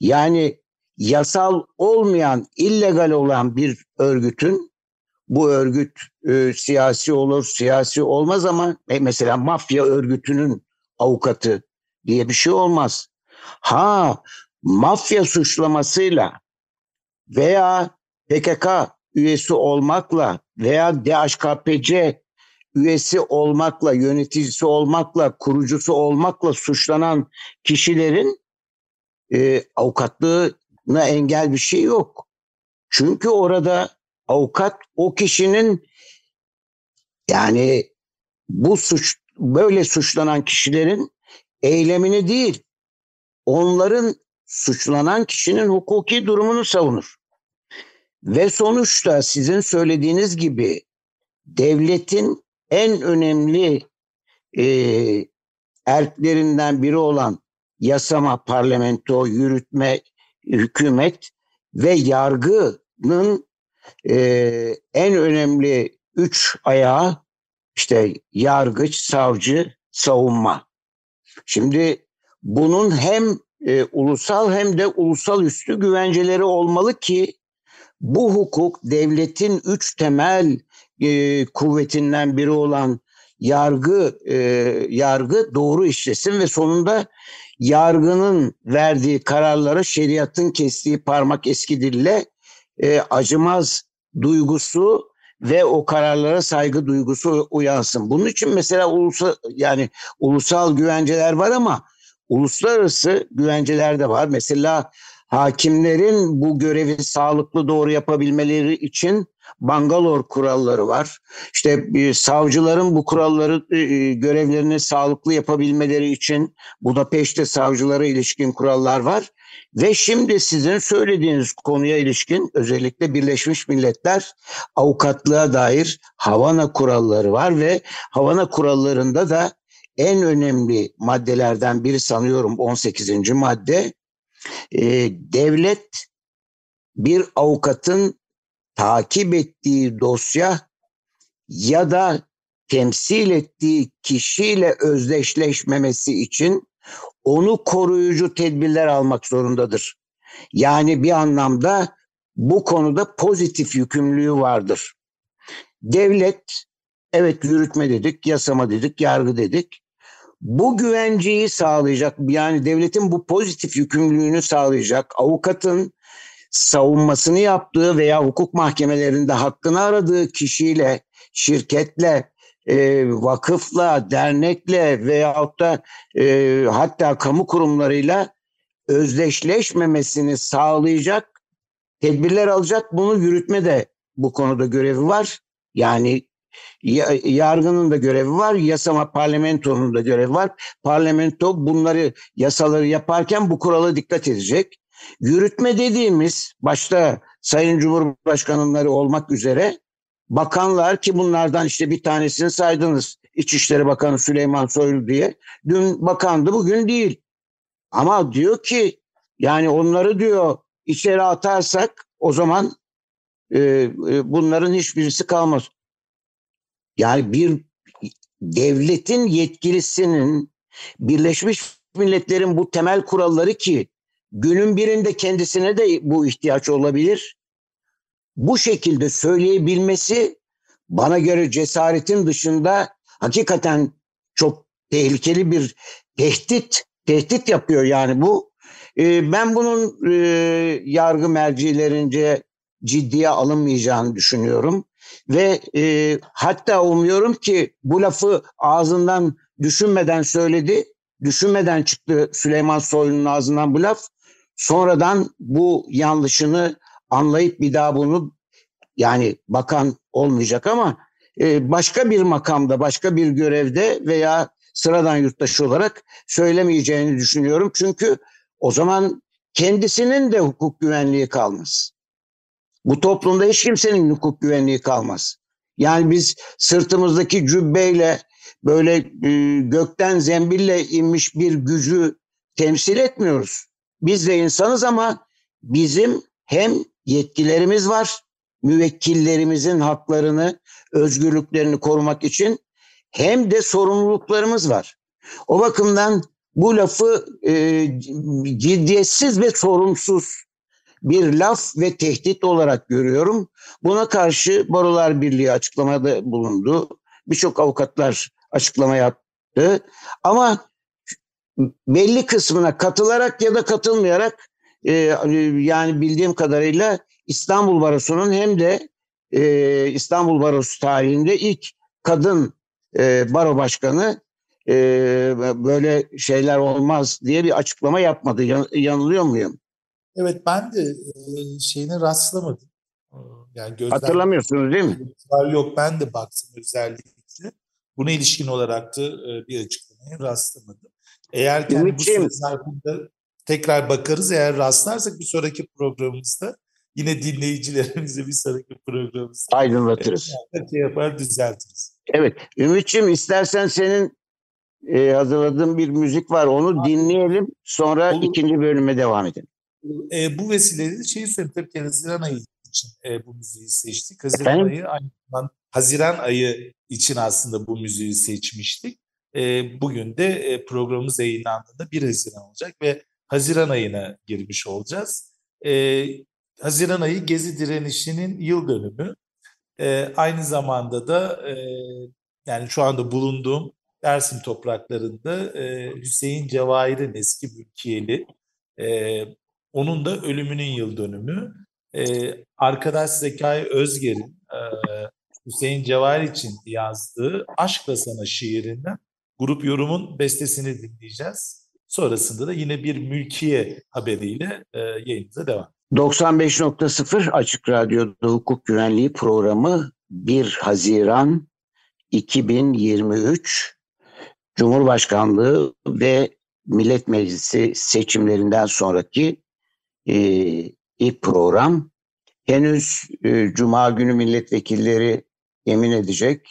Yani yasal olmayan, illegal olan bir örgütün bu örgüt e, siyasi olur, siyasi olmaz ama e, mesela mafya örgütünün avukatı diye bir şey olmaz. Ha mafya suçlamasıyla veya PKK üyesi olmakla veya DHKPC üyesi olmakla, yöneticisi olmakla, kurucusu olmakla suçlanan kişilerin e, avukatlığı engel bir şey yok. Çünkü orada avukat o kişinin yani bu suç böyle suçlanan kişilerin eylemini değil onların suçlanan kişinin hukuki durumunu savunur. Ve sonuçta sizin söylediğiniz gibi devletin en önemli e, erklerinden biri olan yasama, parlamento, yürütme, hükümet ve yargının e, en önemli üç ayağı işte yargıç, savcı, savunma. Şimdi bunun hem e, ulusal hem de ulusal üstü güvenceleri olmalı ki bu hukuk devletin üç temel e, kuvvetinden biri olan yargı e, yargı doğru işlesin ve sonunda yargının verdiği kararlara şeriatın kestiği parmak eski dille e, acımaz duygusu ve o kararlara saygı duygusu uyansın. Bunun için mesela ulusal yani ulusal güvenceler var ama uluslararası güvenceler de var. Mesela hakimlerin bu görevi sağlıklı doğru yapabilmeleri için Bangalore kuralları var. İşte e, savcıların bu kuralları e, görevlerini sağlıklı yapabilmeleri için Budapeşte savcılara ilişkin kurallar var. Ve şimdi sizin söylediğiniz konuya ilişkin özellikle Birleşmiş Milletler avukatlığa dair Havana kuralları var ve Havana kurallarında da en önemli maddelerden biri sanıyorum 18. madde e, devlet bir avukatın takip ettiği dosya ya da temsil ettiği kişiyle özdeşleşmemesi için onu koruyucu tedbirler almak zorundadır. Yani bir anlamda bu konuda pozitif yükümlülüğü vardır. Devlet evet yürütme dedik, yasama dedik, yargı dedik. Bu güvenceyi sağlayacak yani devletin bu pozitif yükümlülüğünü sağlayacak avukatın savunmasını yaptığı veya hukuk mahkemelerinde hakkını aradığı kişiyle, şirketle, e, vakıfla, dernekle veyahut da e, hatta kamu kurumlarıyla özdeşleşmemesini sağlayacak tedbirler alacak. Bunu yürütme de bu konuda görevi var. Yani yargının da görevi var, yasama parlamentonun da görevi var. Parlamento bunları yasaları yaparken bu kurala dikkat edecek. Yürütme dediğimiz başta Sayın Cumhurbaşkanıları olmak üzere bakanlar ki bunlardan işte bir tanesini saydınız. İçişleri Bakanı Süleyman Soylu diye. Dün bakandı bugün değil. Ama diyor ki yani onları diyor içeri atarsak o zaman e, e, bunların hiçbirisi kalmaz. Yani bir devletin yetkilisinin Birleşmiş Milletler'in bu temel kuralları ki günün birinde kendisine de bu ihtiyaç olabilir. Bu şekilde söyleyebilmesi bana göre cesaretin dışında hakikaten çok tehlikeli bir tehdit tehdit yapıyor yani bu. Ee, ben bunun e, yargı mercilerince ciddiye alınmayacağını düşünüyorum ve e, hatta umuyorum ki bu lafı ağzından düşünmeden söyledi, düşünmeden çıktı Süleyman Soylu'nun ağzından bu laf. Sonradan bu yanlışını anlayıp bir daha bunu yani bakan olmayacak ama e, başka bir makamda, başka bir görevde veya sıradan yurttaş olarak söylemeyeceğini düşünüyorum. Çünkü o zaman kendisinin de hukuk güvenliği kalmaz. Bu toplumda hiç kimsenin hukuk güvenliği kalmaz. Yani biz sırtımızdaki cübbeyle böyle e, gökten zembille inmiş bir gücü temsil etmiyoruz. Biz de insanız ama bizim hem yetkilerimiz var, müvekkillerimizin haklarını, özgürlüklerini korumak için hem de sorumluluklarımız var. O bakımdan bu lafı e, ciddiyetsiz ve sorumsuz bir laf ve tehdit olarak görüyorum. Buna karşı Barolar Birliği açıklamada bulundu. Birçok avukatlar açıklama yaptı. Ama belli kısmına katılarak ya da katılmayarak e, yani bildiğim kadarıyla İstanbul Barosu'nun hem de e, İstanbul Barosu tarihinde ilk kadın e, baro başkanı e, böyle şeyler olmaz diye bir açıklama yapmadı. Yan, yanılıyor muyum? Evet ben de e, şeyine rastlamadım. Yani gözlem... Hatırlamıyorsunuz değil mi? Yok ben de baktım özellikle. Buna ilişkin olarak da e, bir açıklamaya rastlamadım. Eğer kendi bu zarfında tekrar bakarız. Eğer rastlarsak bir sonraki programımızda yine dinleyicilerimize bir sonraki programımızda aydınlatırız. E, şey yapar düzeltiriz. Evet. Ümit'ciğim istersen senin e, hazırladığın bir müzik var. Onu dinleyelim. Sonra Olur. ikinci bölüme devam edelim. E, bu vesileyle şeyi söyleyeyim. Tabii ki Haziran ayı için e, bu müziği seçtik. Haziran Efendim? ayı aynı zamanda Haziran ayı için aslında bu müziği seçmiştik. E, bugün de e, programımız yayınlandığında 1 Haziran olacak ve Haziran ayına girmiş olacağız. E, Haziran ayı Gezi direnişinin yıl dönümü. E, aynı zamanda da e, yani şu anda bulunduğum Dersim topraklarında e, Hüseyin Cevahir'in eski mülkiyeli, e, onun da ölümünün yıl dönümü. E, arkadaş Zekai Özger'in e, Hüseyin Cevahir için yazdığı Aşkla Sana şiirinden grup yorumun bestesini dinleyeceğiz. Sonrasında da yine bir mülkiye haberiyle e, yayınımıza devam. 95.0 Açık Radyo'da hukuk güvenliği programı 1 Haziran 2023 Cumhurbaşkanlığı ve Millet Meclisi seçimlerinden sonraki e, ilk program. Henüz e, Cuma günü milletvekilleri yemin edecek.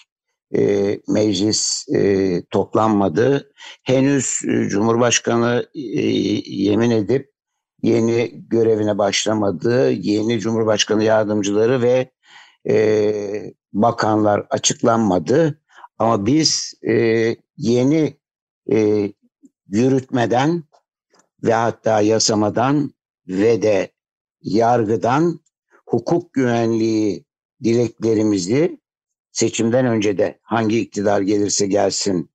E, meclis e, toplanmadı. Henüz e, Cumhurbaşkanı e, yemin edip yeni görevine başlamadı. Yeni Cumhurbaşkanı yardımcıları ve e, bakanlar açıklanmadı. Ama biz e, yeni e, yürütmeden ve hatta yasamadan ve de yargıdan hukuk güvenliği dileklerimizi seçimden önce de hangi iktidar gelirse gelsin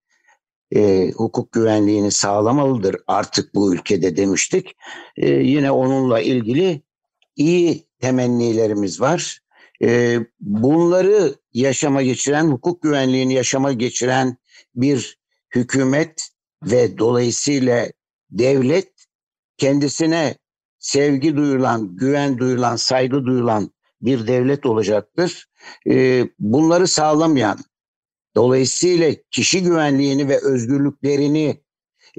e, hukuk güvenliğini sağlamalıdır artık bu ülkede demiştik. E, yine onunla ilgili iyi temennilerimiz var. E, bunları yaşama geçiren, hukuk güvenliğini yaşama geçiren bir hükümet ve dolayısıyla devlet kendisine sevgi duyulan, güven duyulan, saygı duyulan bir devlet olacaktır. E, bunları sağlamayan, dolayısıyla kişi güvenliğini ve özgürlüklerini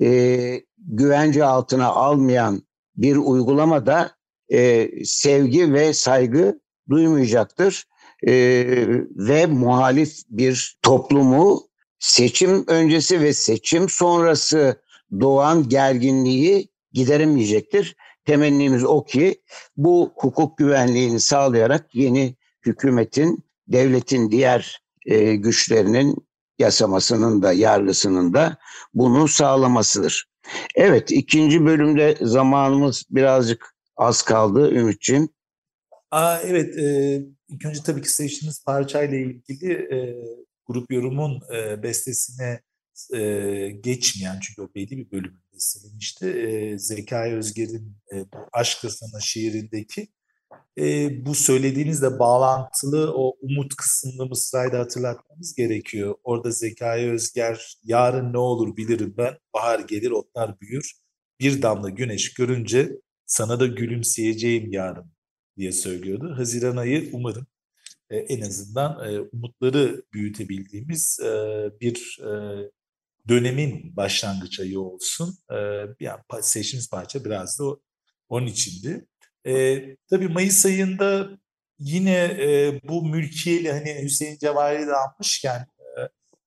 e, güvence altına almayan bir uygulamada e, sevgi ve saygı duymayacaktır. E, ve muhalif bir toplumu seçim öncesi ve seçim sonrası doğan gerginliği gideremeyecektir. Temennimiz o ki bu hukuk güvenliğini sağlayarak yeni hükümetin, devletin diğer e, güçlerinin yasamasının da yargısının da bunu sağlamasıdır. Evet ikinci bölümde zamanımız birazcık az kaldı Ümit'ciğim. Aa, evet e, ilk önce tabii ki seçtiğiniz parçayla ilgili e, grup yorumun e, bestesine e, geçmeyen çünkü o belli bir bölümü bestelemişti. E, Zekai Özger'in e, Aşk Sana şiirindeki e, bu söylediğinizle bağlantılı o umut kısmını Mısra'yı hatırlatmamız gerekiyor. Orada Zekai Özger yarın ne olur bilirim ben bahar gelir otlar büyür bir damla güneş görünce sana da gülümseyeceğim yarın diye söylüyordu. Haziran ayı umarım e, en azından e, umutları büyütebildiğimiz e, bir e, dönemin başlangıç ayı olsun. E, yani seçtiğimiz parça biraz da o, onun içindi. E, tabii Mayıs ayında yine e, bu mülkiyeli hani Hüseyin Cevahir'i de almışken e,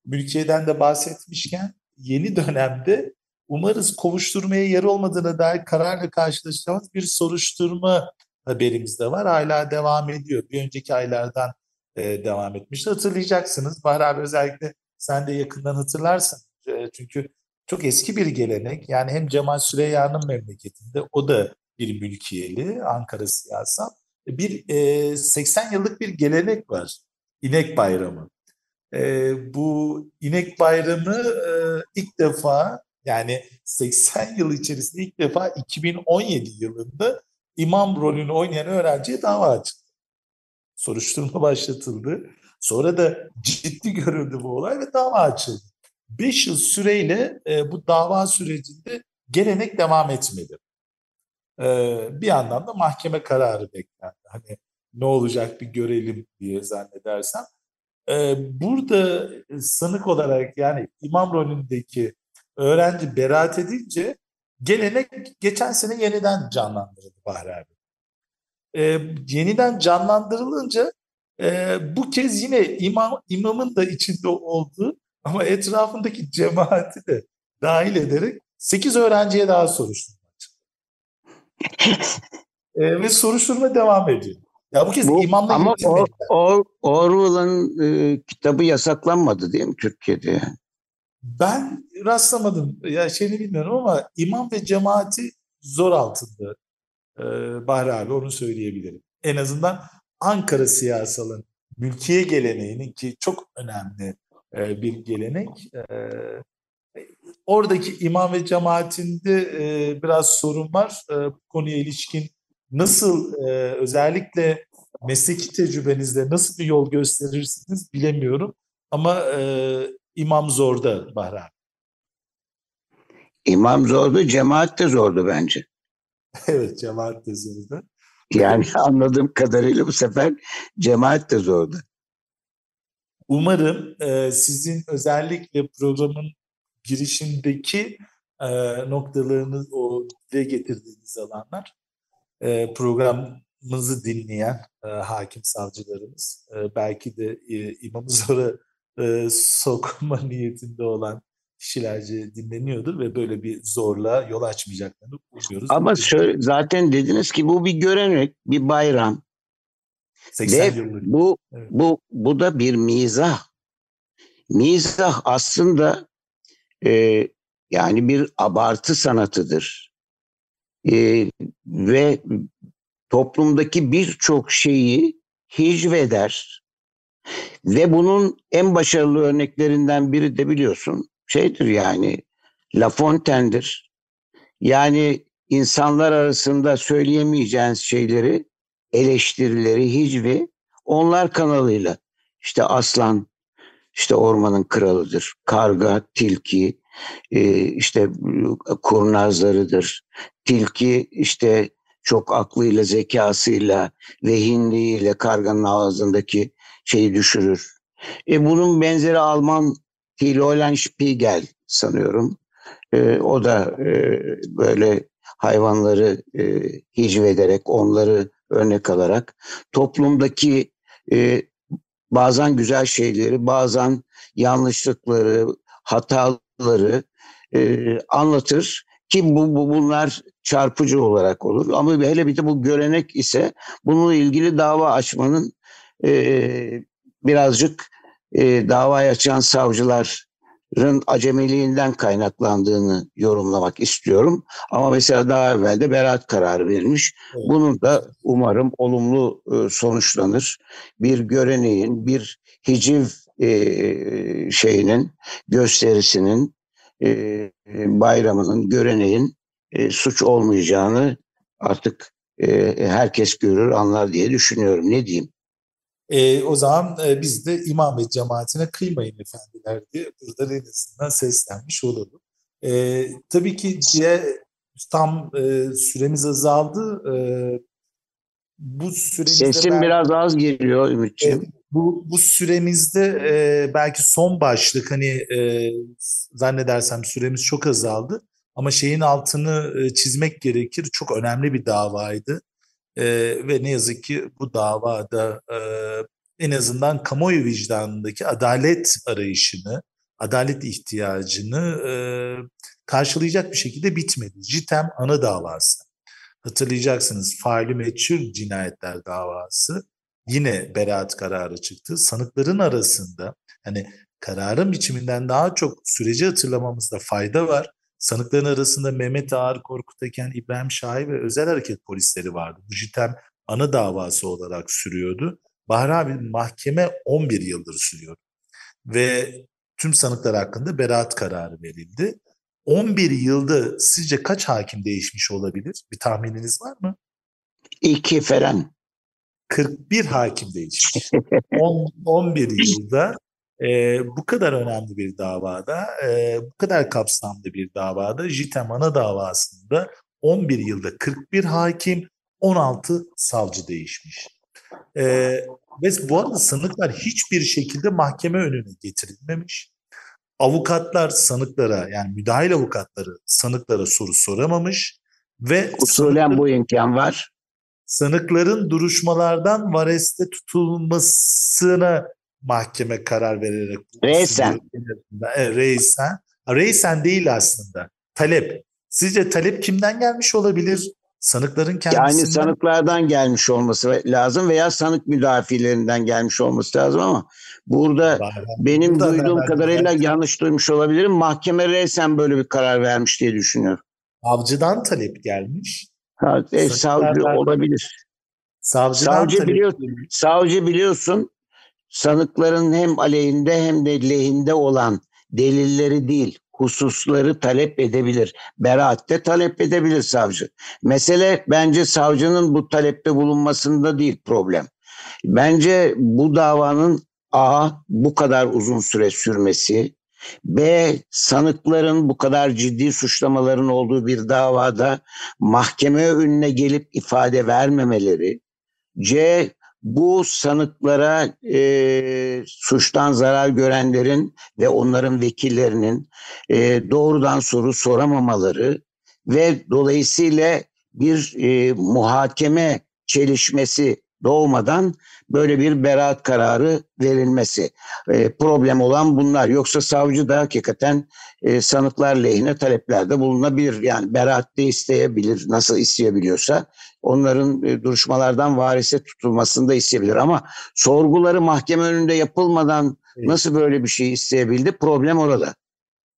mülkiyeden de bahsetmişken yeni dönemde umarız kovuşturmaya yer olmadığına dair kararla karşılaşacağımız bir soruşturma haberimiz de var. Hala devam ediyor. Bir önceki aylardan e, devam etmişti. Hatırlayacaksınız. Bahar abi özellikle sen de yakından hatırlarsın. E, çünkü çok eski bir gelenek. Yani hem Cemal Süreyya'nın memleketinde o da bir mülkiyeli Ankara siyasal. Bir e, 80 yıllık bir gelenek var. İnek Bayramı. E, bu İnek Bayramı e, ilk defa yani 80 yıl içerisinde ilk defa 2017 yılında imam rolünü oynayan öğrenciye dava açıldı. Soruşturma başlatıldı. Sonra da ciddi görüldü bu olay ve dava açıldı. 5 yıl süreyle e, bu dava sürecinde gelenek devam etmedi. bir yandan da mahkeme kararı beklendi. Hani ne olacak bir görelim diye zannedersem. burada sanık olarak yani imam rolündeki öğrenci beraat edince gelenek geçen sene yeniden canlandırıldı Bahri abi. E, yeniden canlandırılınca e, bu kez yine imam, imamın da içinde olduğu ama etrafındaki cemaati de dahil ederek 8 öğrenciye daha soruşturma e, ve soruşturma devam ediyor. Ya bu kez bu, imamla ama o, o, Orwell'ın e, kitabı yasaklanmadı değil mi Türkiye'de? Ben rastlamadım. Ya şeyini bilmiyorum ama imam ve cemaati zor altında. Ee, Bahri abi onu söyleyebilirim. En azından Ankara siyasalın mülkiye geleneğinin ki çok önemli e, bir gelenek. E, oradaki imam ve cemaatinde e, biraz sorun var. E, bu konuya ilişkin nasıl e, özellikle mesleki tecrübenizde nasıl bir yol gösterirsiniz bilemiyorum. Ama e, imam zorda Bahra. İmam zordu, cemaat de zordu bence. evet, cemaat de zordu. Yani anladığım kadarıyla bu sefer cemaat de zordu. Umarım e, sizin özellikle programın girişindeki e, noktalarını o dile getirdiğiniz alanlar e, programımızı dinleyen e, hakim savcılarımız e, belki de e, imamı zora e, sokma niyetinde olan kişilerce dinleniyordur ve böyle bir zorla yol açmayacaklarını umuyoruz. Ama şöyle, zaten dediniz ki bu bir görenek, bir bayram. 80 ve yıllık. Bu, evet. bu, bu da bir mizah. Mizah aslında e, yani bir abartı sanatıdır. E, ve toplumdaki birçok şeyi hicveder, ve bunun en başarılı örneklerinden biri de biliyorsun şeydir yani La Fontaine'dir. Yani insanlar arasında söyleyemeyeceğiniz şeyleri, eleştirileri, hicvi onlar kanalıyla işte aslan işte ormanın kralıdır. Karga, tilki, e, işte kurnazlarıdır. Tilki işte çok aklıyla, zekasıyla ve hinliğiyle karganın ağzındaki şeyi düşürür. E, bunun benzeri Alman Thilolen Spiegel sanıyorum. E, o da e, böyle hayvanları e, hicv ederek, onları örnek alarak toplumdaki e, bazen güzel şeyleri, bazen yanlışlıkları, hataları e, anlatır ki bu, bu bunlar çarpıcı olarak olur. Ama hele bir de bu görenek ise bununla ilgili dava açmanın e, birazcık e, davayı açan savcıların acemiliğinden kaynaklandığını yorumlamak istiyorum. Ama mesela daha evvel de beraat kararı verilmiş. Bunun da umarım olumlu e, sonuçlanır. Bir göreneğin, bir hiciv e, şeyinin, gösterisinin, e, bayramının, göreneğin suç olmayacağını artık herkes görür, anlar diye düşünüyorum. Ne diyeyim? E, o zaman e, biz de imam ve cemaatine kıymayın efendiler diye burada en azından seslenmiş olalım. E, tabii ki diye tam e, süremiz azaldı. E, bu süremizde Sesim ben, biraz az geliyor Ümitciğim. E, bu, bu süremizde e, belki son başlık hani e, zannedersem süremiz çok azaldı. Ama şeyin altını e, çizmek gerekir. Çok önemli bir davaydı. E, ve ne yazık ki bu davada e, en azından kamuoyu vicdanındaki adalet arayışını, adalet ihtiyacını e, karşılayacak bir şekilde bitmedi. JITEM ana davası. Hatırlayacaksınız faili meçhul cinayetler davası yine beraat kararı çıktı. Sanıkların arasında hani kararın biçiminden daha çok süreci hatırlamamızda fayda var. Sanıkların arasında Mehmet Ağar Korkut Eken, İbrahim Şahin ve özel hareket polisleri vardı. Bu JITEM ana davası olarak sürüyordu. Bahri abi mahkeme 11 yıldır sürüyor. Ve tüm sanıklar hakkında beraat kararı verildi. 11 yılda sizce kaç hakim değişmiş olabilir? Bir tahmininiz var mı? İki falan. 41 hakim değişmiş. 10, 11 yılda e, bu kadar önemli bir davada, e, bu kadar kapsamlı bir davada JITEM ana davasında 11 yılda 41 hakim, 16 savcı değişmiş. Ee, ve bu arada sanıklar hiçbir şekilde mahkeme önüne getirilmemiş. Avukatlar sanıklara yani müdahil avukatları sanıklara soru soramamış ve Usulen bu imkan var. sanıkların duruşmalardan vareste tutulmasına mahkeme karar vererek Reysen. Evet, Reysen. Reysen değil aslında. Talep. Sizce talep kimden gelmiş olabilir? Sanıkların kendisinden. Yani sanıklardan gelmiş olması lazım veya sanık müdafilerinden gelmiş olması lazım ama burada benim Buradan duyduğum kadarıyla güzel. yanlış duymuş olabilirim. Mahkeme reysen böyle bir karar vermiş diye düşünüyorum. Avcıdan talep gelmiş. Ha, e, savcı olabilir. Savcıdan Savcı talep biliyor- gelmiş. Savcı biliyorsun sanıkların hem aleyhinde hem de lehinde olan delilleri değil hususları talep edebilir. Beraatte talep edebilir savcı. Mesele bence savcının bu talepte bulunmasında değil problem. Bence bu davanın A bu kadar uzun süre sürmesi, B sanıkların bu kadar ciddi suçlamaların olduğu bir davada mahkeme önüne gelip ifade vermemeleri, C bu sanıklara e, suçtan zarar görenlerin ve onların vekillerinin e, doğrudan soru soramamaları ve dolayısıyla bir e, muhakeme çelişmesi doğmadan böyle bir beraat kararı verilmesi. E, problem olan bunlar. Yoksa savcı da hakikaten e, sanıklar lehine taleplerde bulunabilir. Yani beraat de isteyebilir nasıl isteyebiliyorsa onların e, duruşmalardan varise tutulmasını da isteyebilir. Ama sorguları mahkeme önünde yapılmadan Evet. nasıl böyle bir şey isteyebildi? Problem orada.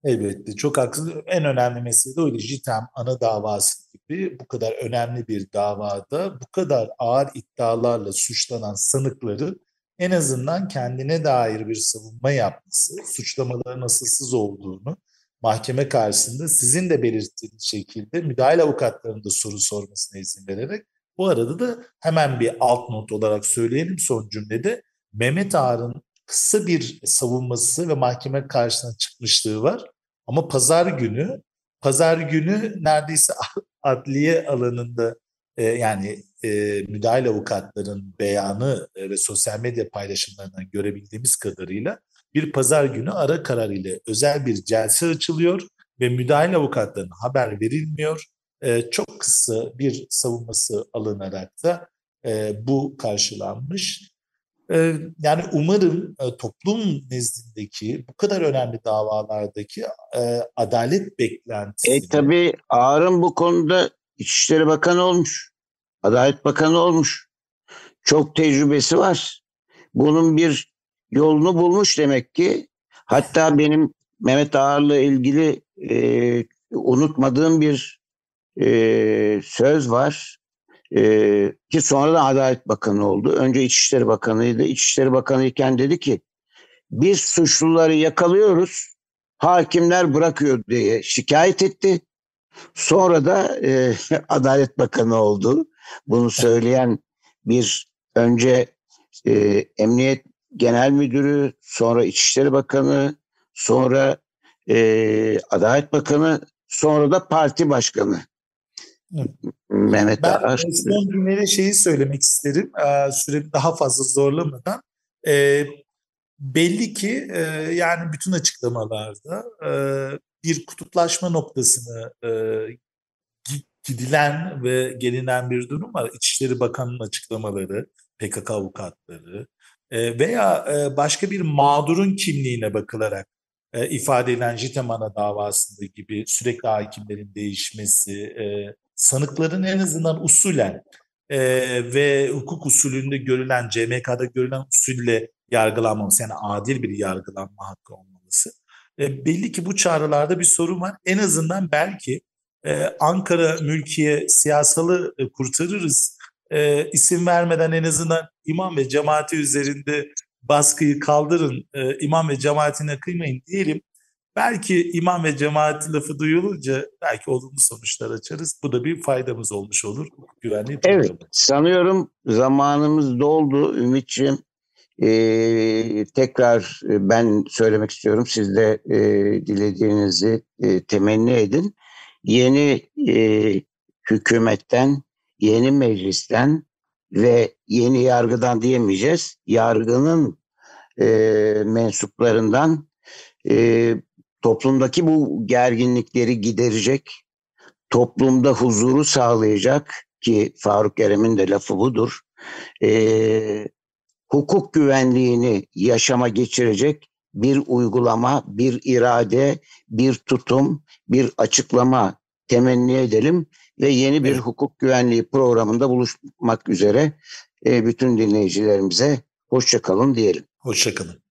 Elbette çok haksız. En önemli mesele de oydu. JITEM ana davası gibi bu kadar önemli bir davada bu kadar ağır iddialarla suçlanan sanıkları en azından kendine dair bir savunma yapması, suçlamaların asılsız olduğunu mahkeme karşısında sizin de belirttiğiniz şekilde müdahil avukatların da soru sormasına izin vererek bu arada da hemen bir alt not olarak söyleyelim son cümlede Mehmet Ağar'ın kısa bir savunması ve mahkeme karşısına çıkmışlığı var. Ama pazar günü, pazar günü neredeyse adliye alanında e, yani e, müdahil avukatların beyanı e, ve sosyal medya paylaşımlarından görebildiğimiz kadarıyla bir pazar günü ara karar ile özel bir celse açılıyor ve müdahil avukatlarına haber verilmiyor. E, çok kısa bir savunması alınarak da e, bu karşılanmış. Ee, Yani umarım e, toplum nezdindeki bu kadar önemli davalardaki e, adalet beklentisi E tabi Ağar'ın bu konuda İçişleri Bakanı olmuş. Adalet Bakanı olmuş. Çok tecrübesi var. Bunun bir yolunu bulmuş demek ki. Hatta benim Mehmet Ağar'la ilgili e, unutmadığım bir e, söz var. E, ki sonradan Adalet Bakanı oldu. Önce İçişleri Bakanı'ydı. İçişleri Bakanı iken dedi ki biz suçluları yakalıyoruz hakimler bırakıyor diye şikayet etti. Sonra da e, Adalet Bakanı oldu. Bunu söyleyen bir önce e, Emniyet Genel Müdürü, sonra İçişleri Bakanı, sonra e, Adalet Bakanı, sonra da parti başkanı. Evet. Mehmet Ben Ağar. son cümleyle şeyi söylemek isterim. Ee, Süremi daha fazla zorlamadan. Ee, belli ki e, yani bütün açıklamalarda e, bir kutuplaşma noktasına e, gidilen ve gelinen bir durum var. İçişleri Bakanı'nın açıklamaları, PKK avukatları e, veya e, başka bir mağdurun kimliğine bakılarak e, ifade edilen JITEMANA davasında gibi sürekli hakimlerin değişmesi, e, sanıkların en azından usulen e, ve hukuk usulünde görülen, CMK'da görülen usulle yargılanmaması, yani adil bir yargılanma hakkı olmaması. E, belli ki bu çağrılarda bir sorun var. En azından belki e, Ankara mülkiye siyasalı e, kurtarırız e, isim vermeden en azından imam ve cemaati üzerinde baskıyı kaldırın, e, imam ve cemaatine kıymayın diyelim. Belki imam ve cemaat lafı duyulunca belki olumlu sonuçlar açarız. Bu da bir faydamız olmuş olur. Güvenliği Evet, sanıyorum zamanımız doldu Ümit'ciğim. Ee, tekrar e, ben söylemek istiyorum. Siz de e, dilediğinizi e, temenni edin. Yeni e, hükümetten, yeni meclisten ve yeni yargıdan diyemeyeceğiz. Yargının e, mensuplarından e, toplumdaki bu gerginlikleri giderecek, toplumda huzuru sağlayacak ki Faruk Erem'in de lafı budur. E, hukuk güvenliğini yaşama geçirecek bir uygulama, bir irade, bir tutum, bir açıklama temenni edelim ve yeni bir hukuk güvenliği programında buluşmak üzere e, bütün dinleyicilerimize hoşçakalın diyelim. Hoşçakalın.